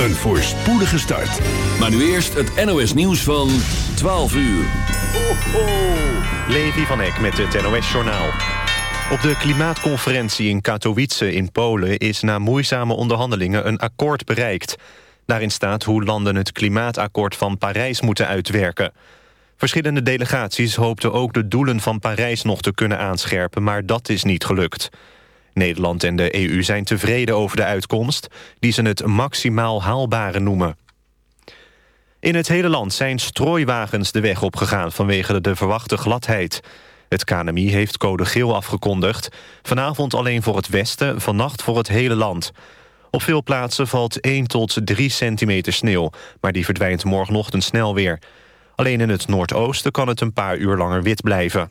Een voorspoedige start. Maar nu eerst het NOS nieuws van 12 uur. Ho, ho. Levi van Eck met het NOS Journaal. Op de klimaatconferentie in Katowice in Polen... is na moeizame onderhandelingen een akkoord bereikt. Daarin staat hoe landen het klimaatakkoord van Parijs moeten uitwerken. Verschillende delegaties hoopten ook de doelen van Parijs nog te kunnen aanscherpen... maar dat is niet gelukt. Nederland en de EU zijn tevreden over de uitkomst... die ze het maximaal haalbare noemen. In het hele land zijn strooiwagens de weg opgegaan... vanwege de verwachte gladheid. Het KNMI heeft code geel afgekondigd. Vanavond alleen voor het westen, vannacht voor het hele land. Op veel plaatsen valt 1 tot 3 centimeter sneeuw... maar die verdwijnt morgenochtend snel weer. Alleen in het noordoosten kan het een paar uur langer wit blijven.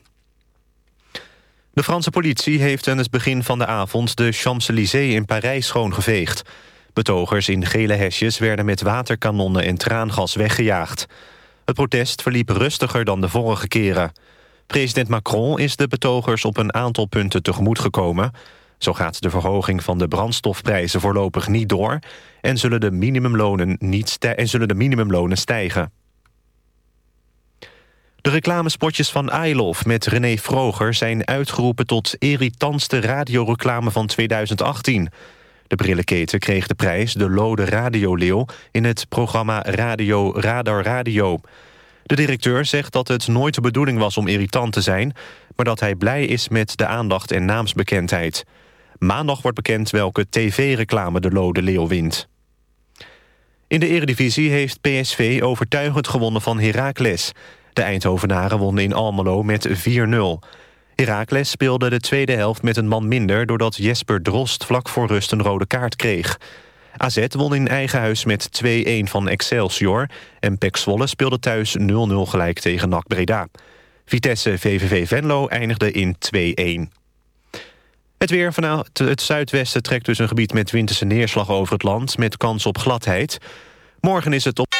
De Franse politie heeft aan het begin van de avond... de Champs-Élysées in Parijs schoongeveegd. Betogers in gele hesjes werden met waterkanonnen en traangas weggejaagd. Het protest verliep rustiger dan de vorige keren. President Macron is de betogers op een aantal punten tegemoet gekomen. Zo gaat de verhoging van de brandstofprijzen voorlopig niet door... en zullen de minimumlonen, niet en zullen de minimumlonen stijgen. De reclamespotjes van Eilof met René Vroger zijn uitgeroepen tot irritantste radioreclame van 2018. De brillenketen kreeg de prijs de Lode Radioleeuw in het programma Radio Radar Radio. De directeur zegt dat het nooit de bedoeling was om irritant te zijn... maar dat hij blij is met de aandacht en naamsbekendheid. Maandag wordt bekend welke tv-reclame de Lode Leeuw wint. In de eredivisie heeft PSV overtuigend gewonnen van Heracles. De Eindhovenaren wonnen in Almelo met 4-0. Heracles speelde de tweede helft met een man minder... doordat Jesper Drost vlak voor rust een rode kaart kreeg. AZ won in eigen huis met 2-1 van Excelsior... en Pek Zwolle speelde thuis 0-0 gelijk tegen NAC Breda. Vitesse VVV Venlo eindigde in 2-1. Het weer vanuit het zuidwesten trekt dus een gebied met winterse neerslag over het land... met kans op gladheid. Morgen is het op...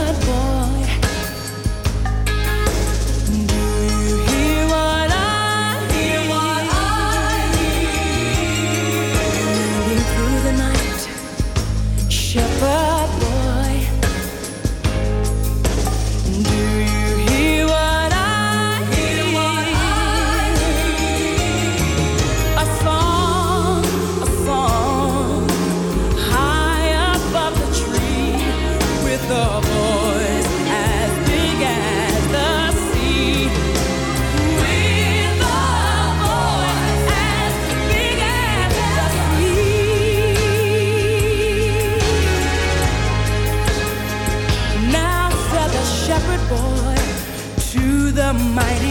mighty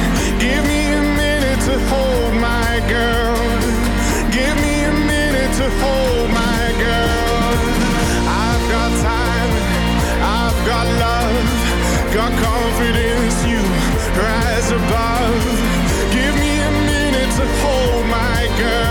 Girl.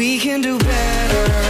We can do better.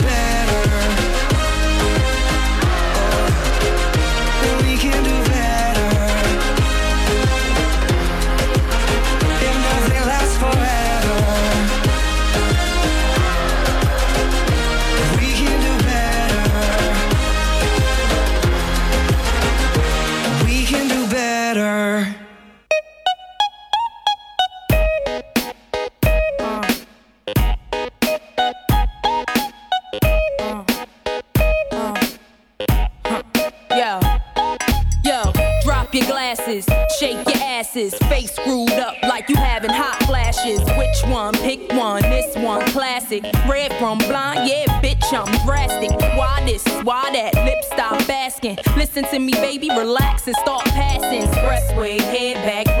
your face screwed up like you having hot flashes. Which one? Pick one. This one, classic. Red from blind, yeah, bitch, I'm drastic. Why this? Why that? Lip stop asking. Listen to me, baby, relax and start passing. Expressway, head back,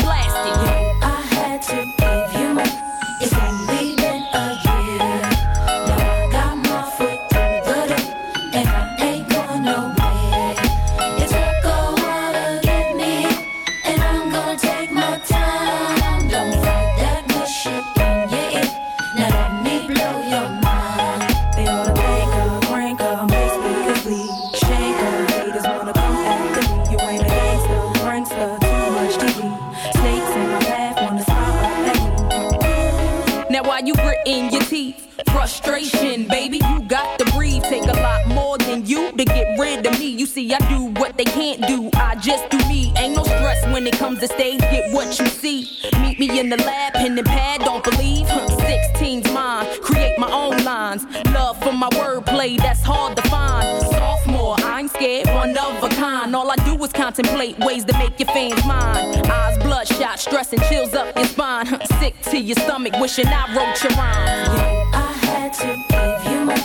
comes to stage. Get what you see. Meet me in the lab, pen and pad. Don't believe. Huh, 16's mine. Create my own lines. Love for my wordplay, that's hard to find. Sophomore, I ain't scared, one of a kind. All I do is contemplate ways to make your fans mine. Eyes bloodshot, stress and chills up your spine. Sick to your stomach, wishing I wrote your rhyme. I had to give you up.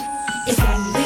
It's only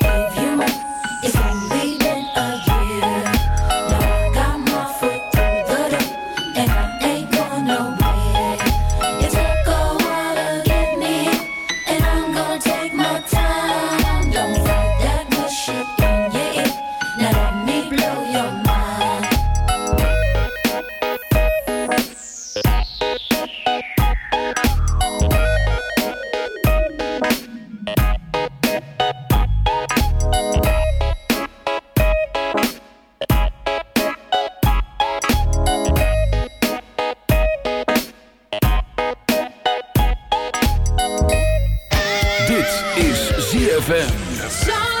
ZFM.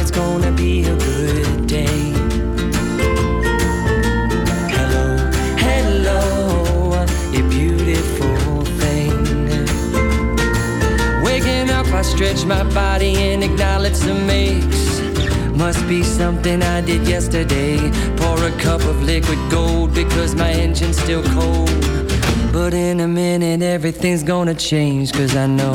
it's gonna be a good day. Hello, hello, you beautiful thing. Waking up, I stretch my body and acknowledge the mix. Must be something I did yesterday. Pour a cup of liquid gold because my engine's still cold. But in a minute, everything's gonna change. Cause I know,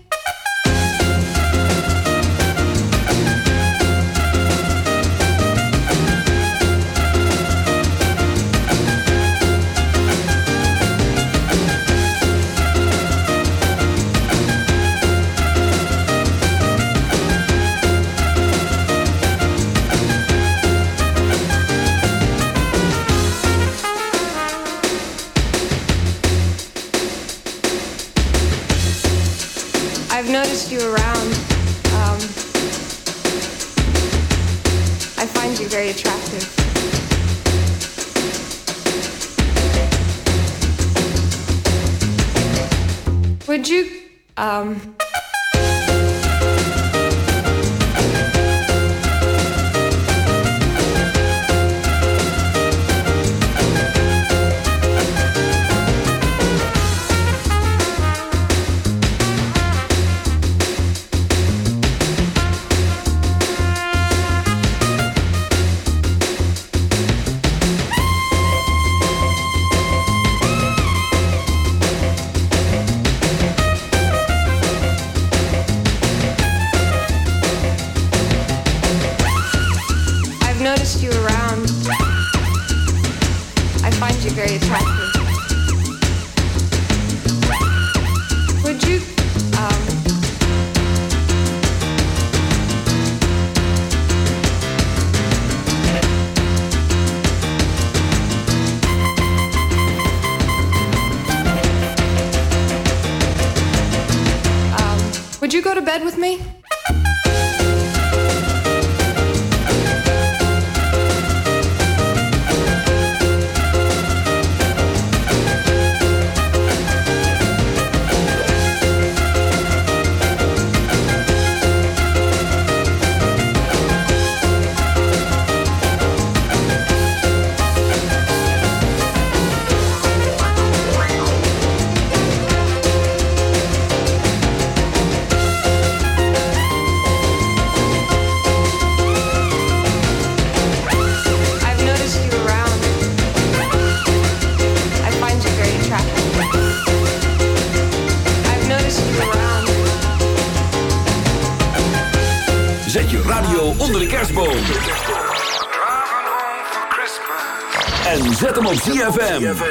ZFM.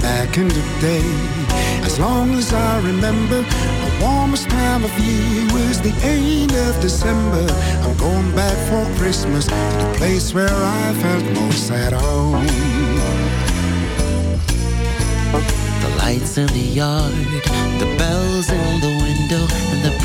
Back in the day. As long as I remember, the warmest time of year was the end of December. I'm going back for Christmas to the place where I felt most at home. The lights in the yard, the bells in the window,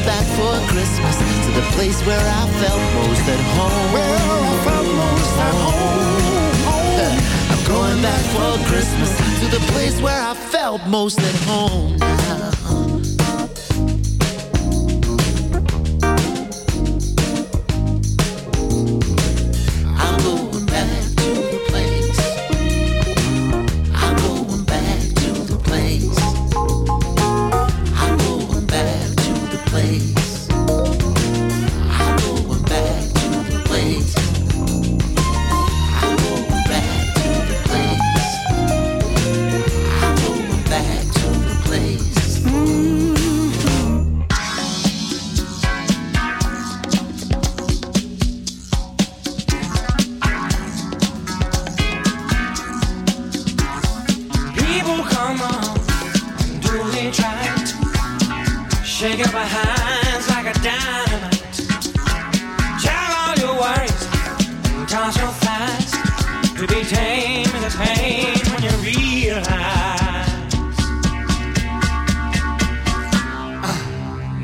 going back for Christmas to the place where I felt most at home. Well, I felt most at home. home. I'm going back for Christmas to the place where I felt most at home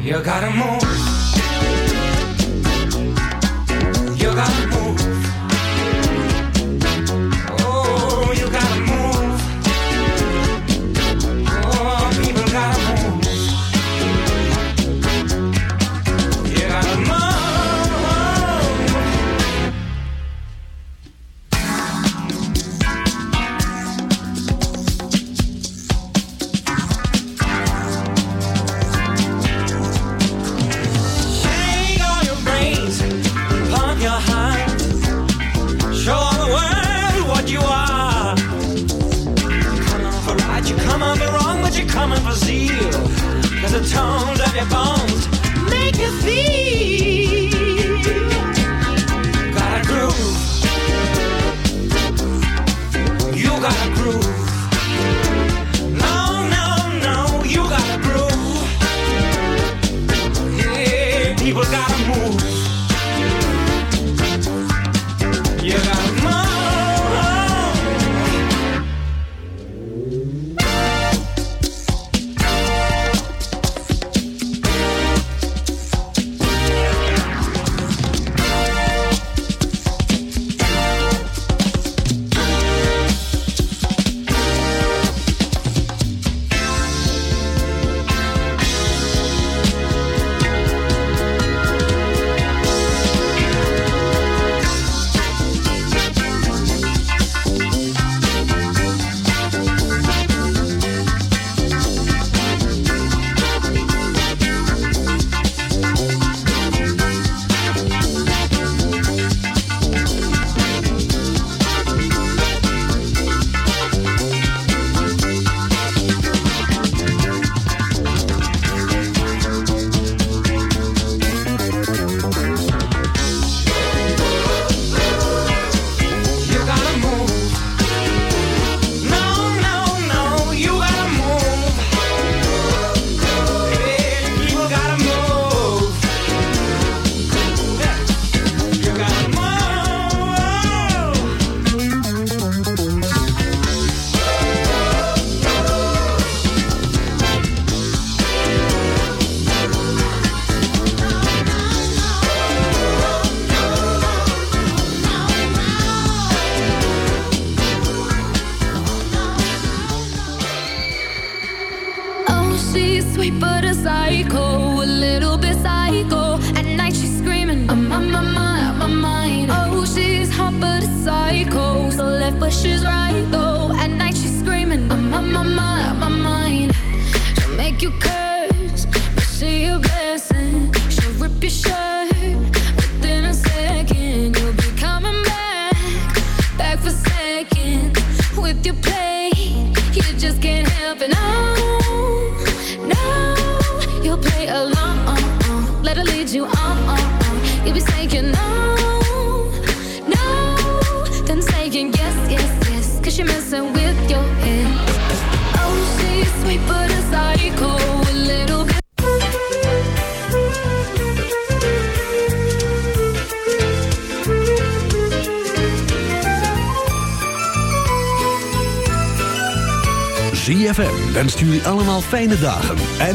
you gotta move. You gotta move. Fijne dagen en...